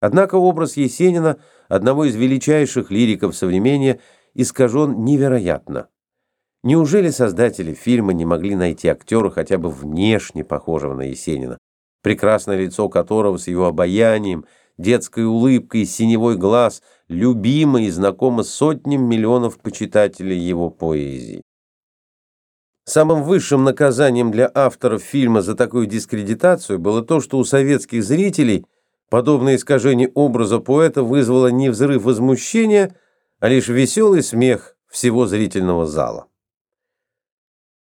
Однако образ Есенина, одного из величайших лириков современния, искажен невероятно. Неужели создатели фильма не могли найти актера хотя бы внешне похожего на Есенина, прекрасное лицо которого с его обаянием, детской улыбкой, синевой глаз, любимо и знакомо сотням миллионов почитателей его поэзии? Самым высшим наказанием для авторов фильма за такую дискредитацию было то, что у советских зрителей подобное искажение образа поэта вызвало не взрыв возмущения, а лишь веселый смех всего зрительного зала.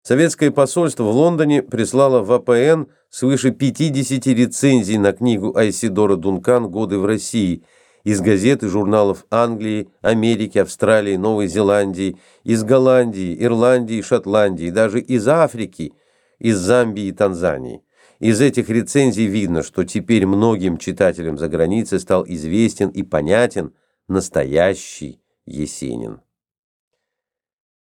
Советское посольство в Лондоне прислало в АПН свыше 50 рецензий на книгу Айсидора Дункан «Годы в России», из газет и журналов Англии, Америки, Австралии, Новой Зеландии, из Голландии, Ирландии, Шотландии, даже из Африки, из Замбии и Танзании. Из этих рецензий видно, что теперь многим читателям за границей стал известен и понятен настоящий Есенин.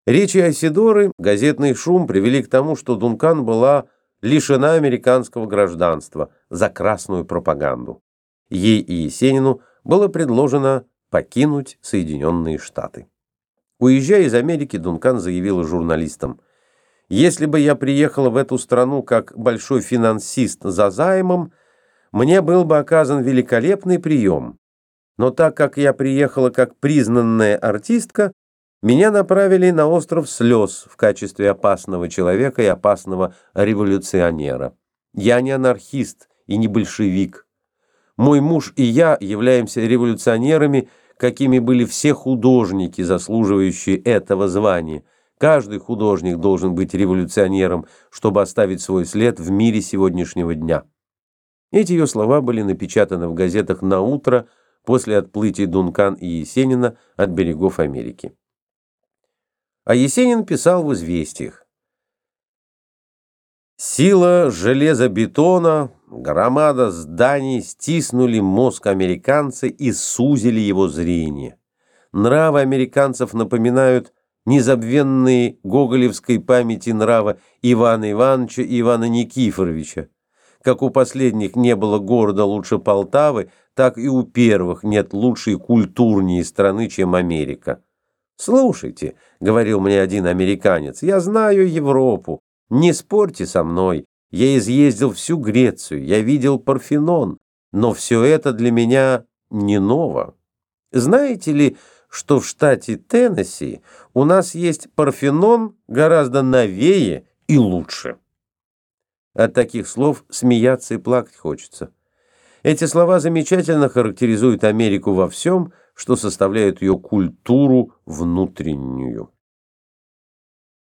Речи Айсидоры, газетный шум привели к тому, что Дункан была лишена американского гражданства за красную пропаганду. Ей и Есенину было предложено покинуть Соединенные Штаты. Уезжая из Америки, Дункан заявила журналистам, «Если бы я приехала в эту страну как большой финансист за займом, мне был бы оказан великолепный прием. Но так как я приехала как признанная артистка, меня направили на остров слез в качестве опасного человека и опасного революционера. Я не анархист и не большевик. Мой муж и я являемся революционерами, какими были все художники, заслуживающие этого звания. Каждый художник должен быть революционером, чтобы оставить свой след в мире сегодняшнего дня. Эти ее слова были напечатаны в газетах на утро после отплытия Дункан и Есенина от берегов Америки. А Есенин писал в «Известиях». Сила железобетона, громада зданий стиснули мозг американца и сузили его зрение. Нравы американцев напоминают незабвенные гоголевской памяти нрава Ивана Ивановича и Ивана Никифоровича. Как у последних не было города лучше Полтавы, так и у первых нет лучшей культурнее страны, чем Америка. «Слушайте», — говорил мне один американец, — «я знаю Европу, не спорьте со мной. Я изъездил всю Грецию, я видел Парфенон, но все это для меня не ново. Знаете ли, что в штате Теннесси у нас есть Парфенон гораздо новее и лучше? От таких слов смеяться и плакать хочется. Эти слова замечательно характеризуют Америку во всем, что составляет ее культуру внутреннюю.